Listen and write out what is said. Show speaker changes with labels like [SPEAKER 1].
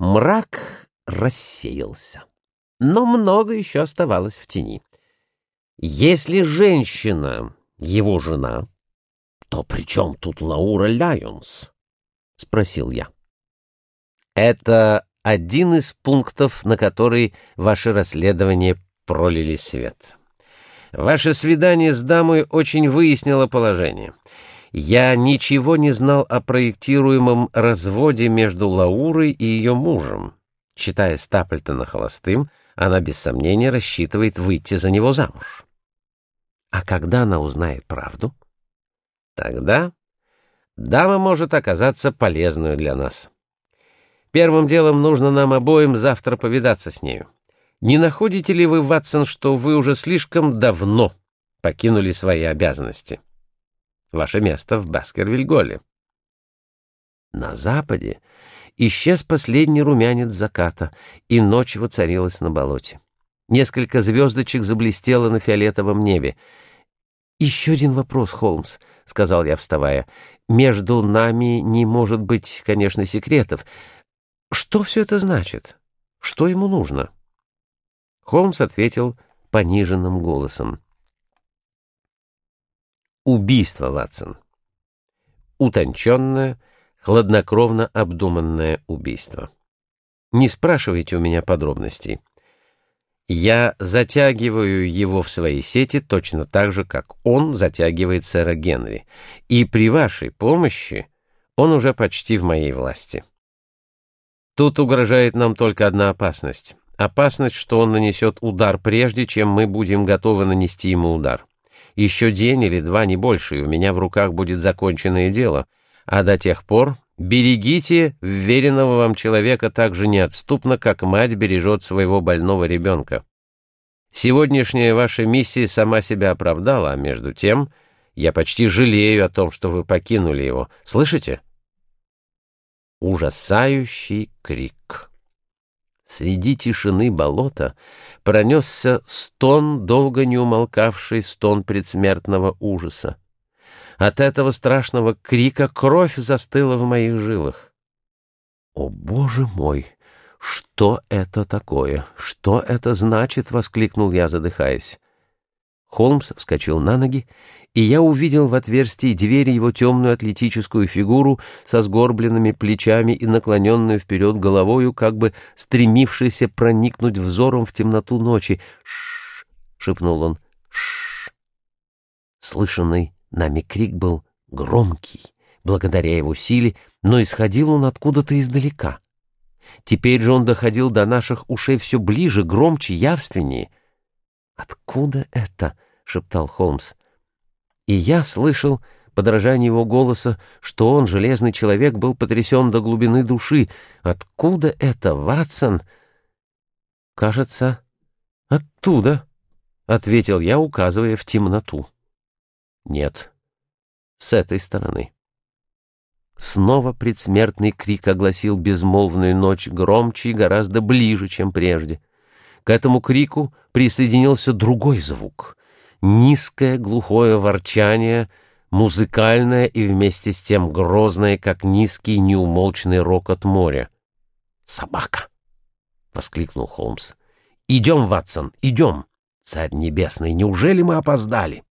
[SPEAKER 1] Мрак рассеялся, но много еще оставалось в тени. Если женщина — его жена, то при чем тут Лаура Лайонс? — спросил я. Это один из пунктов, на который ваше расследование пролили свет. Ваше свидание с дамой очень выяснило положение. Я ничего не знал о проектируемом разводе между Лаурой и ее мужем. Читая Стаплтона холостым, она без сомнения рассчитывает выйти за него замуж. А когда она узнает правду? Тогда дама может оказаться полезной для нас. Первым делом нужно нам обоим завтра повидаться с нею. Не находите ли вы, Ватсон, что вы уже слишком давно покинули свои обязанности? Ваше место в Баскервиль-Голле. На западе исчез последний румянец заката, и ночь воцарилась на болоте. Несколько звездочек заблестело на фиолетовом небе. «Еще один вопрос, Холмс», — сказал я, вставая. «Между нами не может быть, конечно, секретов. Что все это значит? Что ему нужно?» Холмс ответил пониженным голосом. «Убийство, Ватсон. Утонченное, хладнокровно обдуманное убийство. Не спрашивайте у меня подробностей. Я затягиваю его в свои сети точно так же, как он затягивает сэра Генри, и при вашей помощи он уже почти в моей власти. Тут угрожает нам только одна опасность. Опасность, что он нанесет удар прежде, чем мы будем готовы нанести ему удар. Еще день или два, не больше, и у меня в руках будет законченное дело. А до тех пор берегите вверенного вам человека так же неотступно, как мать бережет своего больного ребенка. Сегодняшняя ваша миссия сама себя оправдала, а между тем я почти жалею о том, что вы покинули его. Слышите? Ужасающий крик. Среди тишины болота пронесся стон, долго не умолкавший стон предсмертного ужаса. От этого страшного крика кровь застыла в моих жилах. «О, Боже мой! Что это такое? Что это значит?» — воскликнул я, задыхаясь. Холмс вскочил на ноги, и я увидел в отверстии двери его темную атлетическую фигуру со сгорбленными плечами и наклоненную вперед головою, как бы стремившийся проникнуть взором в темноту ночи. «Ш-ш-ш!» шепнул он. «Ш-ш-ш!» Слышанный нами крик был громкий, благодаря его силе, но исходил он откуда-то издалека. Теперь же он доходил до наших ушей все ближе, громче, явственнее — «Откуда это?» — шептал Холмс. И я слышал подражание его голоса, что он, железный человек, был потрясен до глубины души. «Откуда это, Ватсон?» «Кажется, оттуда», — ответил я, указывая в темноту. «Нет, с этой стороны». Снова предсмертный крик огласил безмолвную ночь громче и гораздо ближе, чем прежде. К этому крику присоединился другой звук — низкое глухое ворчание, музыкальное и вместе с тем грозное, как низкий неумолчный рокот моря. «Собака!» — воскликнул Холмс. «Идем, Ватсон, идем! Царь Небесный, неужели мы опоздали?»